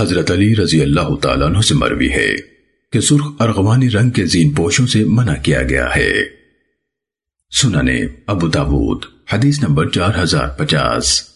حضرت علی رضی اللہ تعالیٰ عنہ سے مروی ہے کہ سرخ ارغوانی رنگ کے زین پوشوں سے منع کیا گیا ہے۔ سننے ابو داود، حدیث نمبر چار ہزار پچاس۔